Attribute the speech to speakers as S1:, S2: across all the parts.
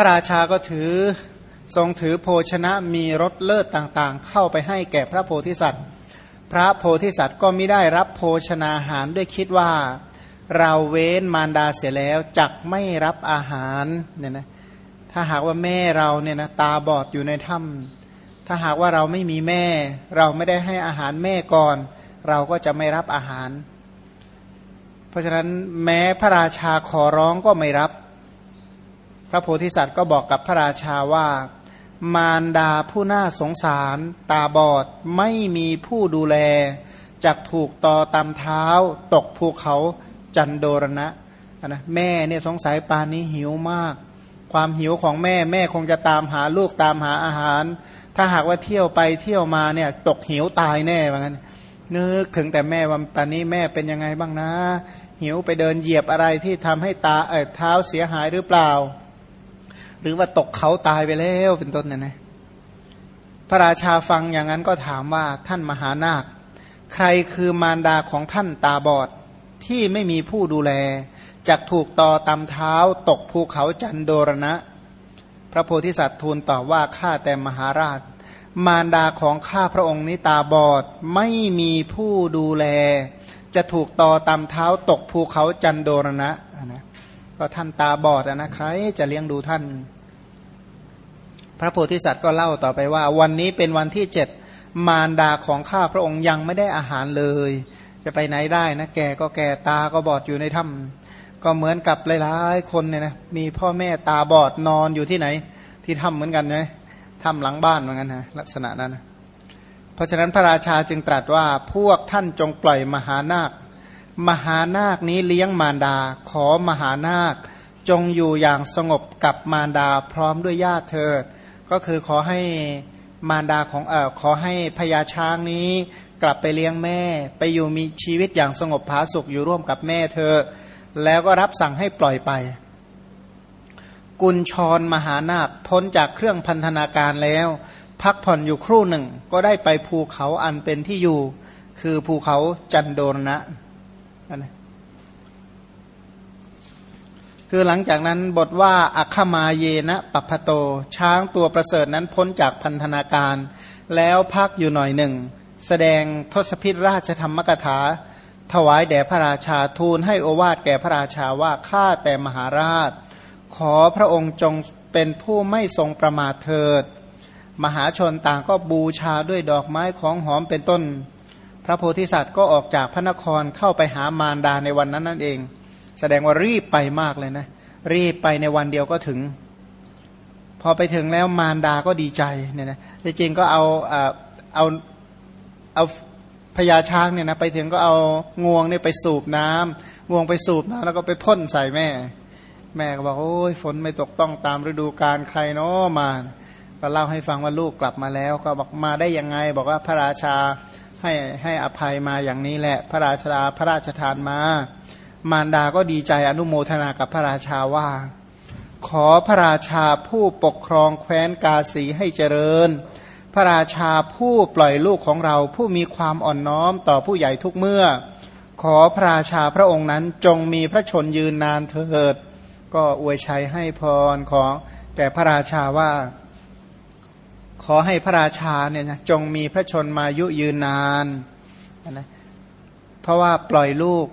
S1: ระราชาก็ถือทรงถือโภชนะมีรสเลิศต่างๆ เข้าไปให้แก่พระโพธิสัตว์ พระโพธิสัตว์ก็ไม่ได้รับโภชนาหารด้วยคิดว่า เราเว้นมารดาเสียแล้วจักไม่รับอาหารเนี่ยนะถ้าหากว่าแม่เราเนี่ยนะตาบอดอยู่ในถ้ำถ้าหากว่าเราไม่มีแม่ เราไม่ได้ให้อาหารแม่ก่อน เราก็จะไม่รับอาหาร เพราะฉะนั้นแม้พระราชาขอร้องก็ไม่รับ พระโพธิสัตว์ก็บอกกับพระราชาว่า มารดาผู้น่าสงสาร ตาบอดไม่มีผู้ดูแลจักถูกต่อตามเท้า ตกภูเขาจันโดรณะนะแม่เนี่ยสงสัยปานนี้หิวมาก ความหิวของแม่แม่คงจะตามหาลูกตามหาอาหาร ถ้าหากว่าเที่ยวไปเที่ยวมาเนี่ยตกหิวตายแน่เหมือนกันนึกถึงแต่แม่ว่าตอนนี้แม่เป็นยังไงบ้างนะ หิวไปเดินเหยียบอะไรที่ทำให้ตาเออเท้าเสียหายหรือเปล่า หรือว่าตกเขาตายไปแล้วเป็นต้นเนี่ยนะพระราชาฟังอย่างนั้นก็ถามว่าท่านมหานาค ใครคือมารดาของท่านตาบอดที่ไม่มีผู้ดูแลจักถูกต่อตำเท้าตกภูเขาจันโดรณะ พระโพธิสัตว์ทูลตอบว่าข้าแต่มหาราช มารดาของข้าพระองค์นี้ตาบอดไม่มีผู้ดูแล จะถูกต่อตำเท้าตกภูเขาจันโดรณะนะ ก็ท่านตาบอดนะใครจะเลี้ยงดูท่าน พระโพธิสัตว์ก็เล่าต่อไปว่า วันนี้เป็นวันที่เจ็ดมารดาของข้าพระองค์ยังไม่ได้อาหารเลย จะไปไหนได้นะแก่ก็แก่ตาก็บอดอยู่ในถ้ำก็เหมือนกับหลายๆคนเนี่ยนะมีพ่อแม่ตาบอดนอนอยู่ที่ไหน ที่ถ้ำเหมือนกันนะถ้ำหลังบ้านเหมือนกันนะลักษณะนั้นนะเพราะฉะนั้นพระราชาจึงตรัสว่าพวกท่านจงปล่อยมหานาค มหานาคนี้เลี้ยงมารดา ขอมหานาค จงอยู่อย่างสงบกับมารดาพร้อมด้วยญาติเธอ ก็คือขอให้มารดาของเออขอให้พญาช้างนี้กลับไปเลี้ยงแม่ ไปอยู่มีชีวิตอย่างสงบผาสุกอยู่ร่วมกับแม่เธอ แล้วก็รับสั่งให้ปล่อยไป กุญชรมหานาคพ้นจากเครื่องพันธนาการแล้ว พักผ่อนอยู่ครู่หนึ่ง ก็ได้ไปภูเขาอันเป็นที่อยู่ คือภูเขาจันโดรณะ นะคือหลังจากนั้นบทว่าอัคมาเยนะปัพโต ช้างตัวประเสริฐนั้นพ้นจากพันธนาการ แล้วพักอยู่หน่อยหนึ่ง แสดงทศพิธราชธรรมกถา ถวายแด่พระราชาทูลให้โอวาทแก่พระราชาว่าข้าแต่มหาราช ขอพระองค์จงเป็นผู้ไม่ทรงประมาทเถิด มหาชนต่างก็บูชาด้วยดอกไม้ของหอมเป็นต้น พระโพธิสัตว์ก็ออกจากพระนครเข้าไปหามารดาในวันนั้นนั่นเอง แสดงว่ารีบไปมากเลยนะ รีบไปในวันเดียวก็ถึง พอไปถึงแล้วมารดาก็ดีใจเนี่ยนะจริงๆก็เอาเอาเอาพญาช้างเนี่ยนะไปถึงก็เอางวงเนี่ยไปสูบน้ำงวงไปสูบน้ำแล้วก็ไปพ่นใส่แม่ แม่ก็บอกโอ้ยฝนไม่ตกต้องตามฤดูกาลใครเนาะมาก็เล่าให้ฟังว่าลูกกลับมาแล้ว ก็บอกมาได้ยังไง บอกว่าพระราชา ให้ให้อภัยมาอย่างนี้แหละ พระราชาพระราชทานมา มารดาก็ดีใจอนุโมทนากับพระราชาว่า ขอพระราชาผู้ปกครองแคว้นกาสีให้เจริญ พระราชาผู้ปล่อยลูกของเราผู้มีความอ่อนน้อมต่อผู้ใหญ่ทุกเมื่อ ขอพระราชาพระองค์นั้นจงมีพระชนยืนนานเถิด ก็อวยชัยให้พรของแก่พระราชาว่า ขอให้พระราชาเนี่ยนะจงมีพระชนมายุยืนนานนะเพราะว่าปล่อยลูก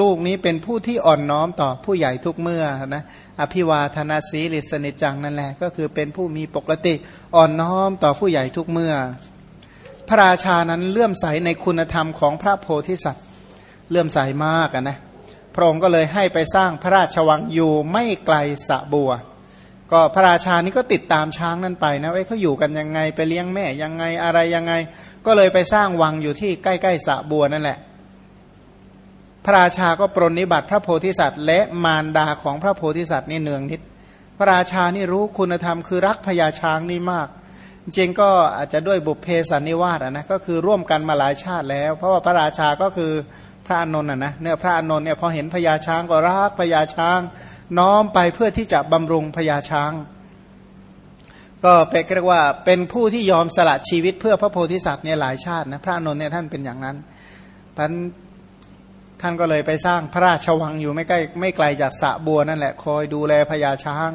S1: ลูกนี้เป็นผู้ที่อ่อนน้อมต่อผู้ใหญ่ทุกเมื่อนะอภิวาธนาสีลิสนิจังนั่นแหละก็คือเป็นผู้มีปกติอ่อนน้อมต่อผู้ใหญ่ทุกเมื่อ พระราชานั้นเลื่อมใสในคุณธรรมของพระโพธิสัตว์เลื่อมใสมากนะพระองค์ก็เลยให้ไปสร้างพระราชวังอยู่ไม่ไกลสะบัว ก็พระราชานี่ก็ติดตามช้างนั่นไปนะว่าเขาอยู่กันยังไงไปเลี้ยงแม่ยังไงอะไรยังไง ก็เลยไปสร้างวังอยู่ที่ใกล้ๆสะบัวนั่นแหละ พระราชาก็ปรนนิบัติพระโพธิสัตว์ และมารดาของพระโพธิสัตว์นี่เนืองนิด พระราชานี่รู้คุณธรรมคือรักพญาช้างนี่มาก จริงก็อาจจะด้วยบุพเพสันนิวาสนะก็คือร่วมกันมาหลายชาติแล้ว เพราะว่าพระราชาก็คือพระอานนท์นะเนี่ยพระอานนท์เนี่ยพอเห็นพญาช้างก็รักพญาช้าง น้อมไปเพื่อที่จะบำรุงพญาช้าง ก็เป็นเรียกว่าเป็นผู้ที่ยอมสละชีวิตเพื่อพระโพธิสัตว์เนี่ยหลายชาตินะพระนนท์เนี่ยท่านเป็นอย่างนั้นพันท่านก็เลยไปสร้างพระราชวังอยู่ไม่ใกล้ไม่ไกลจากสะบัวนั่นแหละคอยดูแลพญาช้าง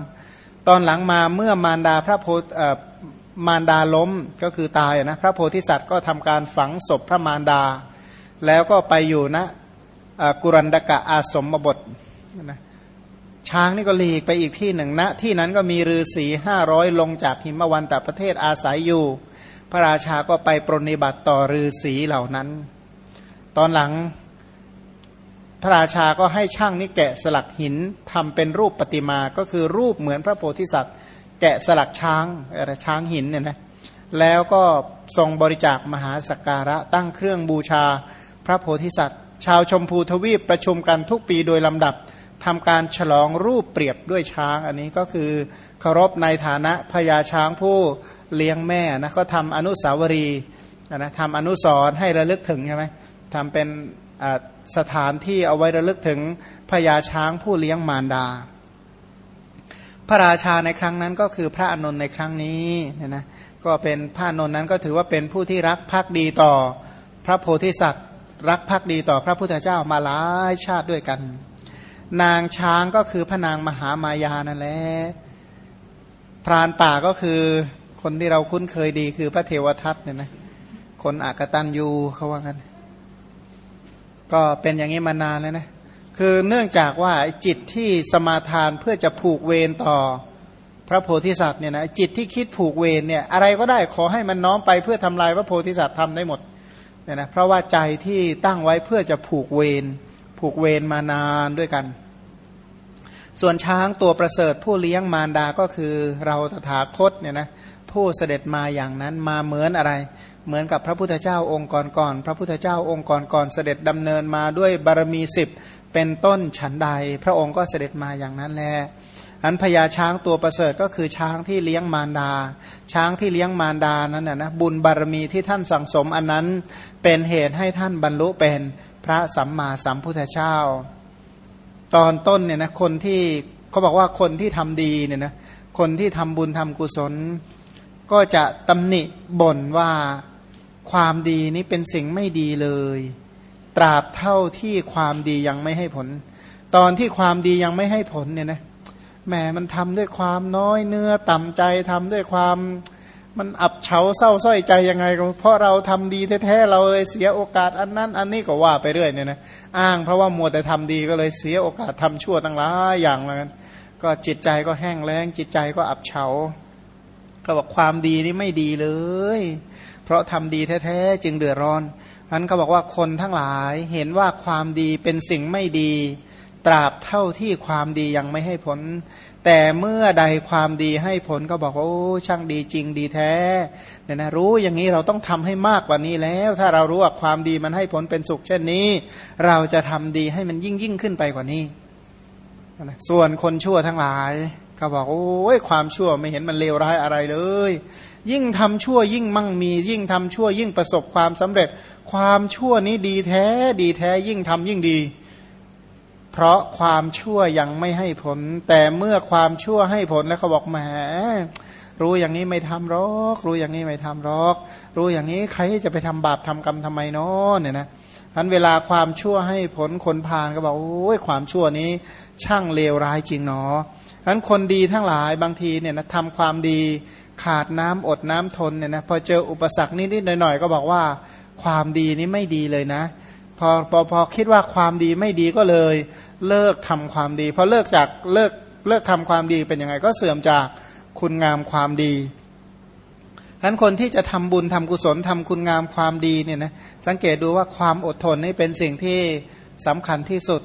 S1: ตอนหลังมาเมื่อมารดาพระโพมารดาล้มก็คือตายนะพระโพธิสัตว์ก็ทำการฝังศพพระมารดา แล้วก็ไปอยู่นะกุรันดกะอาสมบทนะ ช้างนี่ก็หลีกไปอีกที่หนึ่งนะที่นั้นก็มีฤาษีห้าร้อยลงจากหิมวันตประเทศอาศัยอยู่ พระราชาก็ไปปรนิบัติต่อฤาษีเหล่านั้น ตอนหลังพระราชาก็ให้ช่างนี่แกะสลักหินทำเป็นรูปปฏิมาก็คือรูปเหมือนพระโพธิสัตว์ แกะสลักช้างอะไรช้างหินเนี่ยนะแล้วก็ทรงบริจาคมหาสักการะตั้งเครื่องบูชาพระโพธิสัตว์ ชาวชมพูทวีปประชุมกันทุกปีโดยลำดับ ทำการฉลองรูปเปรียบด้วยช้างอันนี้ก็คือเคารพในฐานะพญาช้างผู้เลี้ยงแม่นะก็ทำอนุสาวรีย์นะทำอนุสรให้ระลึกถึงใช่ไหมทำเป็นสถานที่เอาไว้ระลึกถึงพญาช้างผู้เลี้ยงมารดา พระราชาในครั้งนั้นก็คือพระอนนท์ในครั้งนี้เนี่ยนะก็เป็นพระอนนท์นั้นก็ถือว่าเป็นผู้ที่รักภักดีต่อพระโพธิสัตว์ รักภักดีต่อพระพุทธเจ้ามาหลายชาติด้วยกัน นางช้างก็คือพระนางมหามายานั่นแหละพรานป่าก็คือคนที่เราคุ้นเคยดีคือพระเทวทัตเนี่ยนะคนอากตันยูเขาว่ากัน ก็เป็นอย่างนี้มานานแล้วนะคือเนื่องจากว่าจิตที่สมาทานเพื่อจะผูกเวรต่อพระโพธิสัตว์เนี่ยนะจิตที่คิดผูกเวรเนี่ยอะไรก็ได้ขอให้มันน้อมไปเพื่อทำลายพระโพธิสัตว์ทำได้หมดเนี่ยนะเพราะว่าใจที่ตั้งไว้เพื่อจะผูกเวร ผูกเวรมานานด้วยกัน ส่วนช้างตัวประเสริฐผู้เลี้ยงมารดาก็คือเราตถาคตเนี่ยนะผู้เสด็จมาอย่างนั้นมาเหมือนอะไร เหมือนกับพระพุทธเจ้าองค์ก่อนๆพระพุทธเจ้าองค์ก่อนๆเสด็จดำเนินมาด้วยบารมีสิบเป็นต้นฉันใด พระองค์ก็เสด็จมาอย่างนั้นแลอันพญาช้างตัวประเสริฐก็คือช้างที่เลี้ยงมารดา ช้างที่เลี้ยงมารดานั้นนะบุญบารมีที่ท่านสั่งสมอันนั้นเป็นเหตุให้ท่านบรรลุเป็น พระสัมมาสัมพุทธเจ้า ตอนต้นเนี่ยนะคนที่เขาบอกว่าคนที่ทำดีเนี่ยนะคนที่ทำบุญทำกุศล ก็จะตำหนิบ่นว่าความดีนี้เป็นสิ่งไม่ดีเลย ตราบเท่าที่ความดียังไม่ให้ผล ตอนที่ความดียังไม่ให้ผลเนี่ยนะแหมมันทำด้วยความน้อยเนื้อต่ำใจทำด้วยความ มันอับเฉาเศร้าส้อยใจยังไงก็เพราะเราทำดีแท้ๆเราเลยเสียโอกาสอันนั้น อันนี้ก็ว่าไปเรื่อยเนี่ยนะอ้างเพราะว่ามัวแต่ทำดีก็เลยเสียโอกาสทำชั่วตั้งหลายอย่างเหมือนกันก็จิตใจก็แห้งแล้งจิตใจก็อับเฉา ก็บอกความดีนี่ไม่ดีเลย เพราะทำดีแท้ๆจึงเดือดร้อนอันก็บอกว่าคนทั้งหลายเห็นว่าความดีเป็นสิ่งไม่ดี ตราบเท่าที่ความดียังไม่ให้ผล แต่เมื่อใดความดีให้ผลก็บอกว่าโอ้ช่างดีจริงดีแท้เนี่ยนะรู้อย่างนี้เราต้องทำให้มากกว่านี้แล้ว ถ้าเรารู้ว่าความดีมันให้ผลเป็นสุข เช่นนี้ เราจะทำดีให้มันยิ่งยิ่งขึ้นไปกว่านี้นะส่วนคนชั่วทั้งหลาย ก็บอกโอ้ยความชั่วไม่เห็นมันเลวร้ายอะไรเลย ยิ่งทำชั่วยิ่งมั่งมี ยิ่งทำชั่วยิ่งประสบความสำเร็จ ความชั่วนี้ดีแท้ดีแท้ยิ่งทำยิ่งดี เพราะความชั่วยังไม่ให้ผล แต่เมื่อความชั่วให้ผลแล้วเขาบอกแหมรู้อย่างนี้ไม่ทำหรอก รู้อย่างนี้ไม่ทำหรอก รู้อย่างนี้ใครจะไปทำบาปทำกรรมทำไมเนาะเนี่ยนะอันเวลาความชั่วให้ผลคนพานก็บอกโอ้ยความชั่วนี้ ช่างเลวร้ายจริงเนาะอันคนดีทั้งหลายบางทีเนี่ยนะทำความดีขาดน้ำอดน้ำทนเนี่ยนะพอเจออุปสรรคนิดๆหน่อยๆ ก็บอกว่า ความดีนี้ไม่ดีเลยนะ พอพอพอคิดว่าความดีไม่ดีก็เลย เลิกทำความดีพอเลิกจากเลิกเลิกทำความดีเป็นยังไงก็เสื่อมจากคุณงามความดีฉะนั้นคนที่จะทำบุญทำกุศลทำคุณงามความดีเนี่ยนะสังเกตดูว่าความอดทนนี่เป็นสิ่งที่สำคัญที่สุด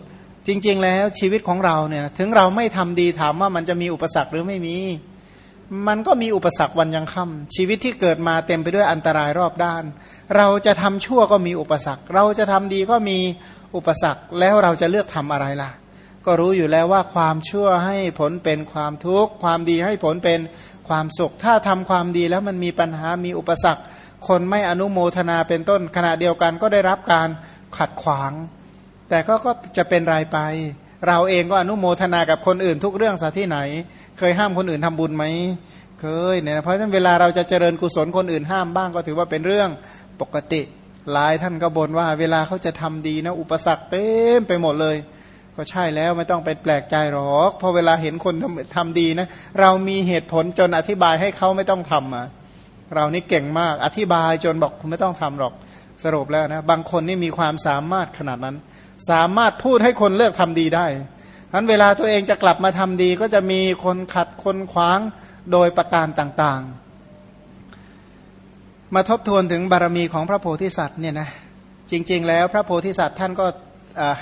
S1: จริง ๆ แล้วชีวิตของเราเนี่ยถึงเราไม่ทำดีถามว่ามันจะมีอุปสรรคหรือไม่มี มันก็มีอุปสรรควันยังค่ำชีวิตที่เกิดมาเต็มไปด้วยอันตรายรอบด้าน เราจะทำชั่วก็มีอุปสรรค เราจะทำดีก็มีอุปสรรคแล้วเราจะเลือกทำอะไรล่ะ ก็รู้อยู่แล้วว่าความชั่วให้ผลเป็นความทุกข์ความดีให้ผลเป็นความสุข ถ้าทำความดีแล้วมันมีปัญหามีอุปสรรค คนไม่อนุโมทนาเป็นต้นขณะเดียวกันก็ได้รับการขัดขวาง แต่ก็ก็จะเป็นรายไป เราเองก็อนุโมทนากับคนอื่นทุกเรื่องสัที่ไหน เคยห้ามคนอื่นทำบุญไหมเคยเนี่ยเพราะฉะนั้นเวลาเราจะเจริญกุศลคนอื่นห้ามบ้างก็ถือว่าเป็นเรื่อง ปกติ หลายท่านก็บ่นว่าเวลาเขาจะทำดีนะ อุปสรรคเต็มไปหมดเลย ก็ใช่แล้วไม่ต้องไปแปลกใจหรอกพราะเวลาเห็นคนทำทำดีนะ เรามีเหตุผลจนอธิบายให้เขาไม่ต้องทำมาเรานี่เก่งมากอธิบายจนบอกคุณไม่ต้องทำหรอกสรุปแล้วนะบางคนนี่มีความสามารถขนาดนั้น สามารถพูดให้คนเลิกทำดีได้นั้นเวลาตัวเองจะกลับมาทำดีก็จะมีคนขัดคนขวางโดยประการต่างๆ มาทบทวนถึงบารมีของพระโพธิสัตว์เนี่ยนะจริง ๆ แล้วพระโพธิสัตว์ท่านก็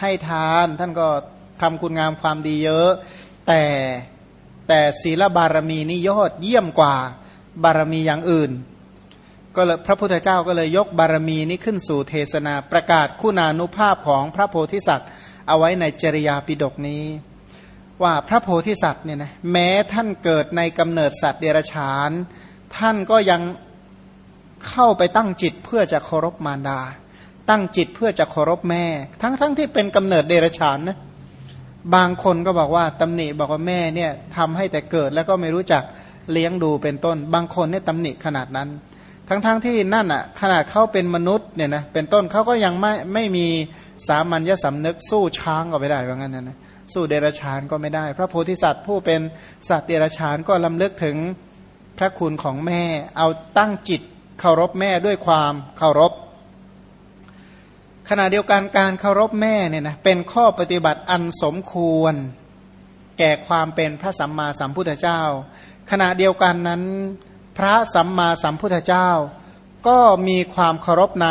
S1: ให้ทานท่านก็ทำคุณงามความดีเยอะ แต่แต่ศีลบารมีนี่ยอดเยี่ยมกว่าบารมีอย่างอื่น ก็เลยพระพุทธเจ้าก็เลยยกบารมีนี้ขึ้นสู่เทศนาประกาศคุณานุภาพของพระโพธิสัตว์ เอาไว้ในจริยาปิฎกนี้ ว่าพระโพธิสัตว์เนี่ยนะแม้ท่านเกิดในกำเนิดสัตว์เดรัจฉาน ท่านก็ยัง เข้าไปตั้งจิตเพื่อจะเคารพมารดา ตั้งจิตเพื่อจะเคารพแม่ ทั้งๆทที่เป็นกำเนิดเดรัจฉานนะบางคนก็บอกว่าตำหนิบอกว่าแม่เนี่ยทำให้แต่เกิดแล้วก็ไม่รู้จักเลี้ยงดูเป็นต้น บางคนเนี่ยตำหนิขนาดนั้น ทั้งๆทที่นั่นอะขนาดเขาเป็นมนุษย์เนี่ยนะเป็นต้นเขาก็ยังไม่ไม่มีสามัญญสำนึกสู้ช้างก็ไม่ได้ว่างั้นนะสู้เดรัจฉานก็ไม่ได้ พระโพธิสัตว์ผู้เป็นสัตว์เดรัจฉานก็ลำลึกถึงพระคุณของแม่ เอาตั้งจิต เคารพแม่ด้วยความเคารพ ขณะเดียวกันการเคารพแม่เนี่ยนะเป็นข้อปฏิบัติอันสมควร แก่ความเป็นพระสัมมาสัมพุทธเจ้า ขณะเดียวกันนั้น พระสัมมาสัมพุทธเจ้า ก็มีความเคารพใน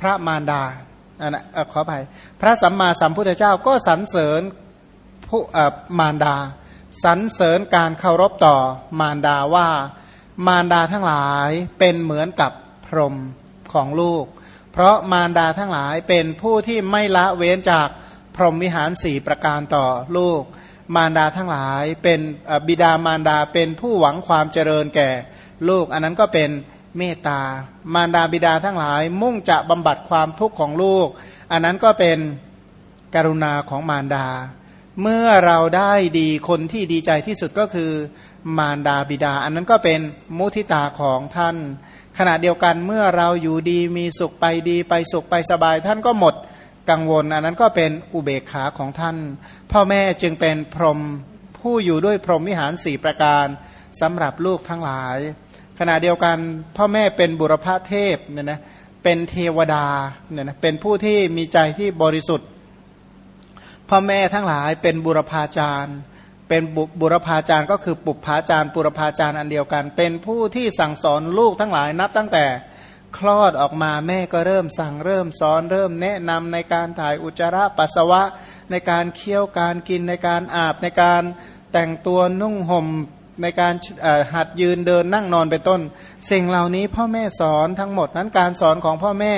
S1: พระมารดาอันนะขออภัยพระสัมมาสัมพุทธเจ้าก็สรรเสริญผู้มารดาสรรเสริญการเคารพต่อมารดาว่า มารดาทั้งหลายเป็นเหมือนกับพรหมของลูก เพราะมารดาทั้งหลายเป็นผู้ที่ไม่ละเว้นจากพรหมวิหารสี่ประการต่อลูก มารดาทั้งหลายเป็นบิดามารดาเป็นผู้หวังความเจริญแก่ลูก อันนั้นก็เป็นเมตตามารดาบิดาทั้งหลายมุ่งจะบำบัดความทุกข์ของลูก อันนั้นก็เป็นกรุณาของมารดา เมื่อเราได้ดีคนที่ดีใจที่สุดก็คือมารดาบิดา อันนั้นก็เป็นมุทิตาของท่าน ขณะเดียวกันเมื่อเราอยู่ดีมีสุขไปดีไปสุขไปสบาย ท่านก็หมดกังวล อันนั้นก็เป็นอุเบกขาของท่าน พ่อแม่จึงเป็นพรหมผู้อยู่ด้วยพรหมวิหารสี่ประการสำหรับลูกทั้งหลาย ขณะเดียวกันพ่อแม่เป็นบุรพเทพเนี่ยนะเป็นเทวดาเนี่ยนะเป็นผู้ที่มีใจที่บริสุทธิ์ พ่อแม่ทั้งหลายเป็นบุรพาจารย์ เป็นบุรพาจารย์ก็คือปุพพาจารย์ปุรพาจารย์อันเดียวกัน เป็นผู้ที่สั่งสอนลูกทั้งหลายนับตั้งแต่คลอดออกมาแม่ก็เริ่มสั่งเริ่มสอนเริ่มแนะนำในการถ่ายอุจจาระปัสสาวะ ในการเคี้ยวการกินในการอาบในการแต่งตัวนุ่งห่มในการหัดยืนเดินนั่งนอนเป็นต้น สิ่งเหล่านี้พ่อแม่สอนทั้งหมดนั้นการสอนของพ่อแม่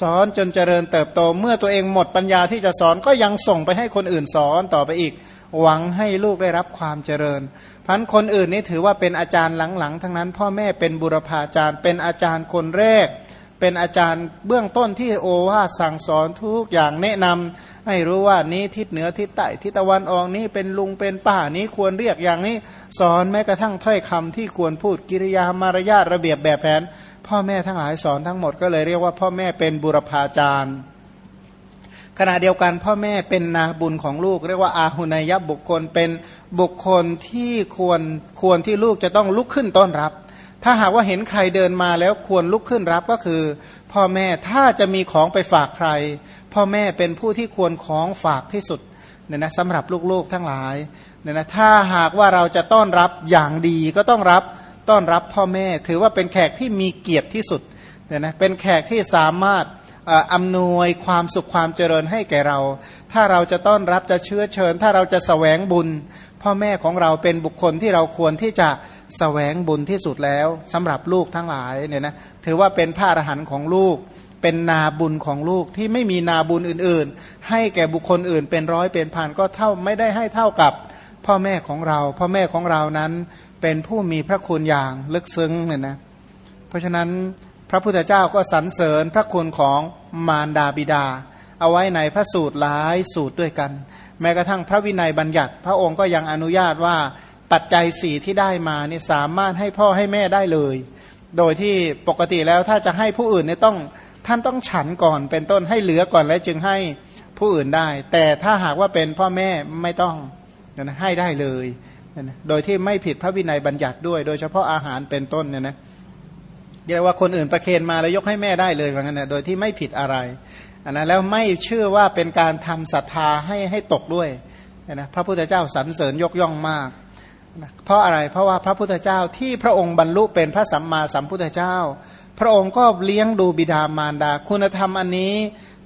S1: สอนจนเจริญเติบโตเมื่อตัวเองหมดปัญญาที่จะสอนก็ยังส่งไปให้คนอื่นสอนต่อไปอีก หวังให้ลูกได้รับความเจริญพันคนอื่นนี่ถือว่าเป็นอาจารย์หลังๆ ทั้งนั้น พ่อแม่เป็นบุรพาจารย์ เป็นอาจารย์คนแรก เป็นอาจารย์เบื้องต้นที่โอวาสั่งสอนทุกอย่างแนะนำให้รู้ว่านี้ทิศเหนือทิศใต้ทิศตะวันออกนี้เป็นลุงเป็นป้านี้ควรเรียกอย่างนี้ สอนแม้กระทั่งถ้อยคำที่ควรพูดกิริยามารยาทระเบียบแบบแผน พ่อแม่ทั้งหลายสอนทั้งหมดก็เลยเรียกว่าพ่อแม่เป็นบุรพาจารย์ขณะเดียวกันพ่อแม่เป็นนาบุญของลูก เรียกว่าอาหุนายบุคคลเป็นบุคคลที่ควรควรที่ลูกจะต้องลุกขึ้นต้อนรับ ถ้าหากว่าเห็นใครเดินมาแล้วควรลุกขึ้นรับก็คือ พ่อแม่ถ้าจะมีของไปฝากใคร พ่อแม่เป็นผู้ที่ควรของฝากที่สุดเนี่ยนะสำหรับลูกๆทั้งหลายเนี่ยนะถ้าหากว่าเราจะต้อนรับอย่างดีก็ต้องรับ ต้อนรับพ่อแม่ ถือว่าเป็นแขกที่มีเกียรติที่สุดเนี่ยนะเป็นแขกที่สามารถอำนวยความสุขความเจริญให้แก่เรา ถ้าเราจะต้อนรับจะเชื้อเชิญ ถ้าเราจะสแสวงบุญ พ่อแม่ของเราเป็นบุคคลที่เราควรที่จะสแสวงบุญที่สุดแล้วสำหรับลูกทั้งหลายเนี่ยนะถือว่าเป็นพระอรหันต์ของลูก เป็นนาบุญของลูกที่ไม่มีนาบุญอื่น ๆ ให้แก่บุคคลอื่นเป็นร้อยเป็นพันก็เท่าไม่ได้ให้เท่ากับพ่อแม่ของเรา พ่อแม่ของเรานั้น เป็นผู้มีพระคุณอย่างลึกซึ้งเนี่ยนะเพราะฉะนั้นพระพุทธเจ้าก็สรรเสริญพระคุณของมารดาบิดา เอาไว้ในพระสูตรหลายสูตรด้วยกัน แม้กระทั่งพระวินัยบัญญัติ พระองค์ก็ยังอนุญาตว่าปัจจัยสี่ที่ได้มานี่สามารถให้พ่อให้แม่ได้เลย โดยที่ปกติแล้วถ้าจะให้ผู้อื่นเนี่ยต้องท่านต้องฉันก่อนเป็นต้นให้เหลือก่อนแล้วจึงให้ผู้อื่นได้ แต่ถ้าหากว่าเป็นพ่อแม่ไม่ต้องให้ได้เลย นะโดยที่ไม่ผิดพระวินัยบัญญัติด้วย โดยเฉพาะอาหารเป็นต้นเนี่ยนะเรียกว่าคนอื่นประเคนมาแล้วยกให้แม่ได้เลยว่างั้นนะโดยที่ไม่ผิดอะไรอันนั้นแล้วไม่เชื่อว่าเป็นการทำศรัทธาให้ให้ตกด้วยนะพระพุทธเจ้าสรรเสริญยกย่องมากนะเพราะอะไรเพราะว่าพระพุทธเจ้าที่พระองค์บรรลุเป็นพระสัมมาสัมพุทธเจ้า พระองค์ก็เลี้ยงดูบิดามารดา คุณธรรมอันนี้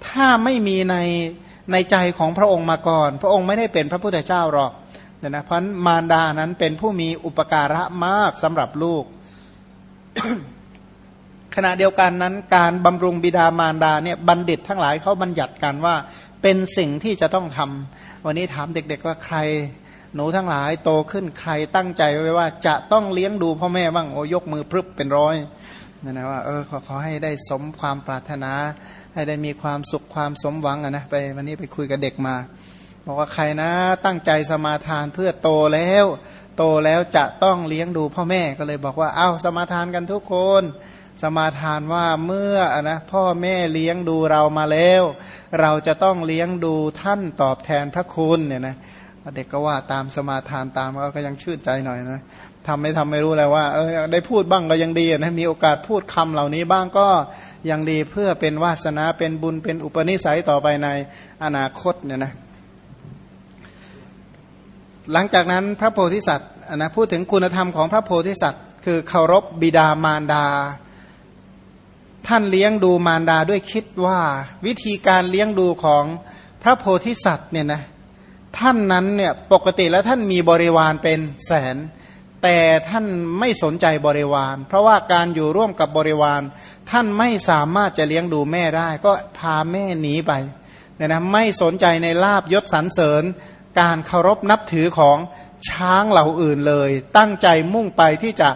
S1: ถ้าไม่มีในในใจของพระองค์มาก่อน พระองค์ไม่ได้เป็นพระพุทธเจ้าหรอก เนี่ยนะเพราะมารดานั้นเป็นผู้มีอุปการะมากสำหรับลูก ขณะเดียวกันนั้น การบำรุงบิดามารดาเนี่ยบัณฑิตทั้งหลายเขาบัญญัติกันว่า เป็นสิ่งที่จะต้องทำวันนี้ถามเด็ก ๆ ว่าใคร หนูทั้งหลายโตขึ้นใครตั้งใจไว้ว่า จะต้องเลี้ยงดูพ่อแม่บ้างโอ้ยกมือพรึบเป็นร้อยนะนะว่าเออขอขอให้ได้สมความปรารถนา ให้ได้มีความสุขความสมหวังอะนะไป วันนี้ไปคุยกับเด็กมา บอกว่าใครนะตั้งใจสมาทานเพื่อโตแล้ว โตแล้วจะต้องเลี้ยงดูพ่อแม่ก็เลยบอกว่าเอ้าสมาทานกันทุกคน สมาทานว่าเมื่อนะพ่อแม่เลี้ยงดูเรามาแล้ว เราจะต้องเลี้ยงดูท่านตอบแทนพระคุณเนี่ยนะเด็กก็ว่าตามสมาทานตามก็ยังชื่นใจหน่อยนะทำไม่ทำไม่รู้แล้วว่าเออได้พูดบ้างก็ยังดีนะมีโอกาสพูดคำเหล่านี้บ้างก็ยังดีเพื่อเป็นวาสนาเป็นบุญเป็นอุปนิสัยต่อไปในอนาคตเนี่ยนะ หลังจากนั้นพระโพธิสัตว์นะพูดถึงคุณธรรมของพระโพธิสัตว์ คือเคารพบิดามารดา ท่านเลี้ยงดูมารดาด้วยคิดว่าวิธีการเลี้ยงดูของพระโพธิสัตว์เนี่ยนะท่านนั้นเนี่ยปกติแล้วท่านมีบริวารเป็นแสน แต่ท่านไม่สนใจบริวาร เพราะว่าการอยู่ร่วมกับบริวาร ท่านไม่สามารถจะเลี้ยงดูแม่ได้ ก็พาแม่หนีไปเนี่ยนะไม่สนใจในลาบยศสรรเสริญ การเคารพนับถือของช้างเหล่าอื่นเลย ตั้งใจมุ่งไปที่จะ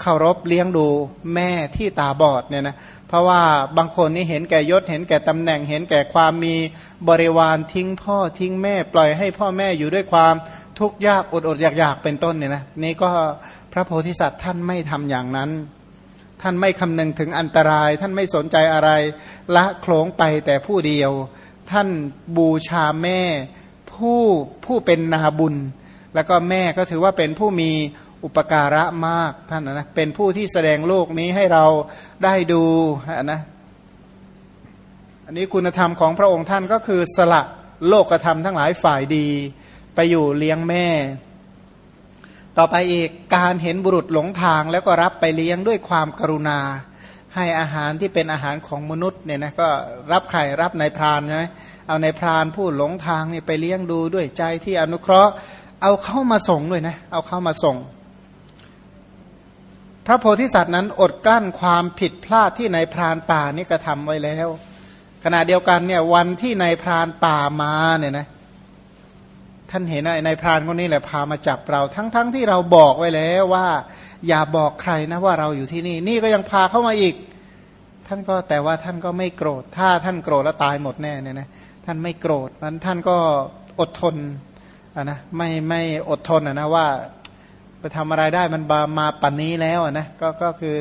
S1: เคารพเลี้ยงดูแม่ที่ตาบอดเนี่ยนะเพราะว่าบางคนนี่เห็นแก่ยศเห็นแก่ตำแหน่ง เห็นแก่ความมีบริวารทิ้งพ่อทิ้งแม่ ปล่อยให้พ่อแม่อยู่ด้วยความทุกข์ยากอดอดอยากอยากเป็นต้นเนี่ยนะนี่ก็พระโพธิสัตว์ท่านไม่ทำอย่างนั้น ท่านไม่คำนึงถึงอันตราย ท่านไม่สนใจอะไร ละโคลงไปแต่ผู้เดียว ท่านบูชาแม่ ผู้ผู้เป็นนาบุญ แล้วก็แม่ก็ถือว่าเป็นผู้มีอุปการะมากท่านนะเป็นผู้ที่แสดงโลกนี้ให้เราได้ดูนะอันนี้คุณธรรมของพระองค์ท่านก็คือสละโลกธรรมทั้งหลายฝ่ายดี ไปอยู่เลี้ยงแม่ ต่อไปอีกการเห็นบุรุษหลงทางแล้วก็รับไปเลี้ยงด้วยความกรุณา ให้อาหารที่เป็นอาหารของมนุษย์เนี่ยนะก็รับไข่รับนายพรานใช่ไหม เอาในพรานผู้หลงทางเนี่ยไปเลี้ยงดูด้วยใจที่อนุเคราะห์ เอาเข้ามาส่งด้วยนะ เอาเข้ามาส่ง พระโพธิสัตว์นั้นอดกั้นความผิดพลาดที่ในพรานป่านี่กระทำไว้แล้ว ขณะเดียวกันเนี่ยวันที่ในพรานป่ามาเนี่ยนะท่านเห็นในพรานคนนี้แหละพามาจับเราทั้งๆทที่เราบอกไว้แล้วว่า อย่าบอกใครนะว่าเราอยู่ที่นี่ นี่ก็ยังพาเข้ามาอีก ท่านก็แต่ว่าท่านก็ไม่โกรธ ถ้าท่านโกรธแล้วตายหมดแน่เนี่ยนะ ท่านไม่โกรธนั้นท่านก็อดทนะนะไม่ไม่อดทนะนะว่าไปทำอะไรได้มันามาปันนี้แล้วนะก็ก็คือ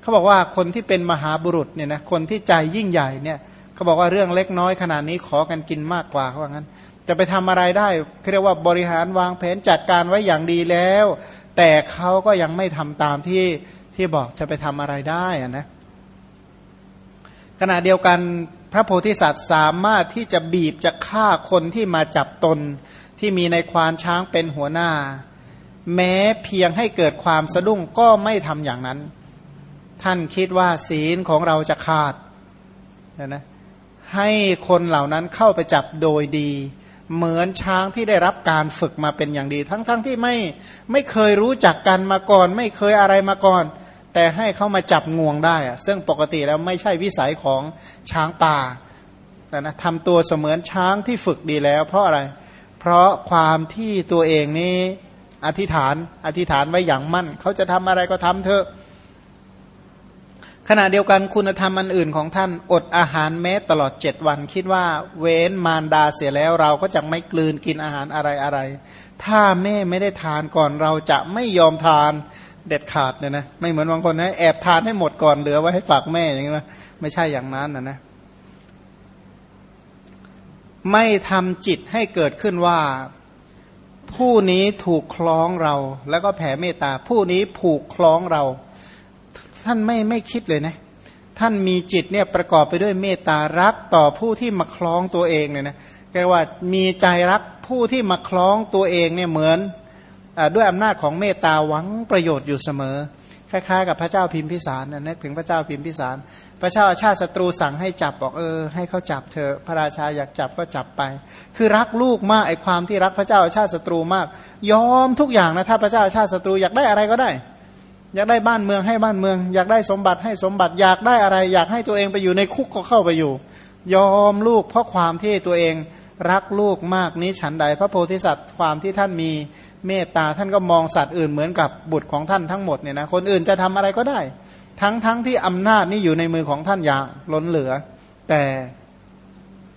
S1: เขาบอกว่าคนที่เป็นมหาบุรุษเนี่ยนะคนที่ใจยิ่งใหญ่เนี่ยเขาบอกว่าเรื่องเล็กน้อยขนาดนี้ขอกันกินมากกว่าเขาว่างั้น จะไปทำอะไรได้เรียกว่าบริหารวางแผนจัดการไว้อย่างดีแล้ว แต่เขาก็ยังไม่ทำตามที่ที่บอกจะไปทำอะไรได้นะขณะเดียวกัน พระโพธิสัตว์สามารถที่จะบีบจะฆ่าคนที่มาจับตนที่มีในควานช้างเป็นหัวหน้า แม้เพียงให้เกิดความสะดุ้งก็ไม่ทำอย่างนั้น ท่านคิดว่าศีลของเราจะขาดนะนะให้คนเหล่านั้นเข้าไปจับโดยดี เหมือนช้างที่ได้รับการฝึกมาเป็นอย่างดี ทั้งๆทที่ไม่ไม่เคยรู้จักกันมาก่อน ไม่เคยอะไรมาก่อน แต่ให้เขามาจับงวงได้อะซึ่งปกติแล้วไม่ใช่วิสัยของช้างป่าแต่นะทำตัวเสมือนช้างที่ฝึกดีแล้ว เพราะอะไร เพราะความที่ตัวเองนี้อธิษฐานอธิษฐานไว้อย่างมั่น เขาจะทำอะไรก็ทำเถอะ ขณะเดียวกันคุณธรรมอันอื่นของท่าน อดอาหารแม้ตลอดเจ็ดวัน คิดว่าเว้นมารดาเสียแล้วเราก็จะไม่กลืนกินอาหารอะไรอะไร ถ้าแม่ไม่ได้ทานก่อนเราจะไม่ยอมทาน เด็ดขาดเนี่ยนะไม่เหมือนบางคนนะแอบทานให้หมดก่อนเหลือไว้ให้ฝากแม่อย่างเงี้ยไม่ใช่อย่างนั้นนะนะไม่ทำจิตให้เกิดขึ้นว่า ผู้นี้ถูกคล้องเรา แล้วก็แผ่เมตตา ผู้นี้ผูกคล้องเรา ท่านไม่ไม่คิดเลยนะ ท่านมีจิตเนี่ยประกอบไปด้วยเมตตารักต่อผู้ที่มาคล้องตัวเองเนี่ยนะเรียกว่ามีใจรักผู้ที่มาคล้องตัวเองเนี่ยเหมือน ด้วยอำนาจของเมตตาหวังประโยชน์อยู่เสมอ คล้ายๆ กับพระเจ้าพิมพิสารนะนึกถึงพระเจ้าพิมพิสาร พระเจ้าชาติศัตรูสั่งให้จับบอกเออ ให้เขาจับเธอพระราชาอยากจับก็จับไป คือรักลูกมากไอความที่รักพระเจ้าชาติศัตรูมาก ยอมทุกอย่างนะถ้าพระเจ้าชาติศัตรูอยากได้อะไรก็ได้ อยากได้บ้านเมืองให้บ้านเมือง อยากได้สมบัติให้สมบัติอยากได้อะไร อยากให้ตัวเองไปอยู่ในคุกก็เข้าไปอยู่ ยอมลูกเพราะความที่ตัวเองรักลูกมากนี้ฉันใด พระโพธิสัตว์ความที่ท่านมี เมตตาท่านก็มองสัตว์อื่นเหมือนกับบุตรของท่านทั้งหมดเนี่ยนะคนอื่นจะทำอะไรก็ได้ ทั้งทั้งที่อำนาจนี่อยู่ในมือของท่านอย่างล้นเหลือ แต่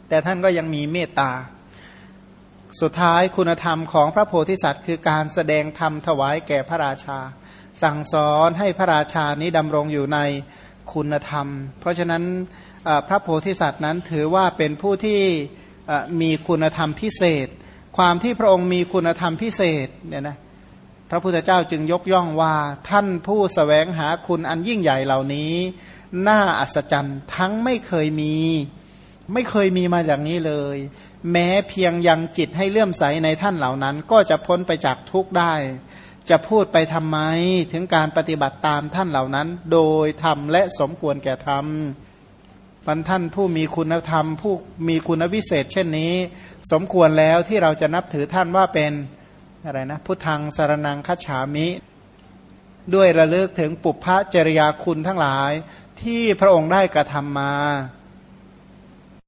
S1: แต่ท่านก็ยังมีเมตตา สุดท้ายคุณธรรมของพระโพธิสัตว์ คือการแสดงธรรมถวายแก่พระราชา สั่งสอนให้พระราชานี้ดำรงอยู่ในคุณธรรม เพราะฉะนั้นพระโพธิสัตว์นั้นถือว่าเป็นผู้ที่มีคุณธรรมพิเศษ ความที่พระองค์มีคุณธรรมพิเศษเนี่ยนะพระพุทธเจ้าจึงยกย่องว่าท่านผู้สแสวงหาคุณอันยิ่งใหญ่เหล่านี้ น่าอัศจรรย์ทั้งไม่เคยมี ไม่เคยมีมาอย่างนี้เลย แม้เพียงยังจิตให้เลื่อมใสในท่านเหล่านั้น ก็จะพ้นไปจากทุกข์ได้ จะพูดไปทำไม ถึงการปฏิบัติตามท่านเหล่านั้น โดยทำและสมควรแก่ทำ บรรท่านผู้มีคุณธรรม ผู้มีคุณวิเศษ เช่นนี้ สมควรแล้วที่เราจะนับถือท่านว่าเป็นอะไรนะพุทธังสารนังคัจฉามิ ด้วยระลึกถึงปุพพะจริยาคุณทั้งหลาย ที่พระองค์ได้กระทำมา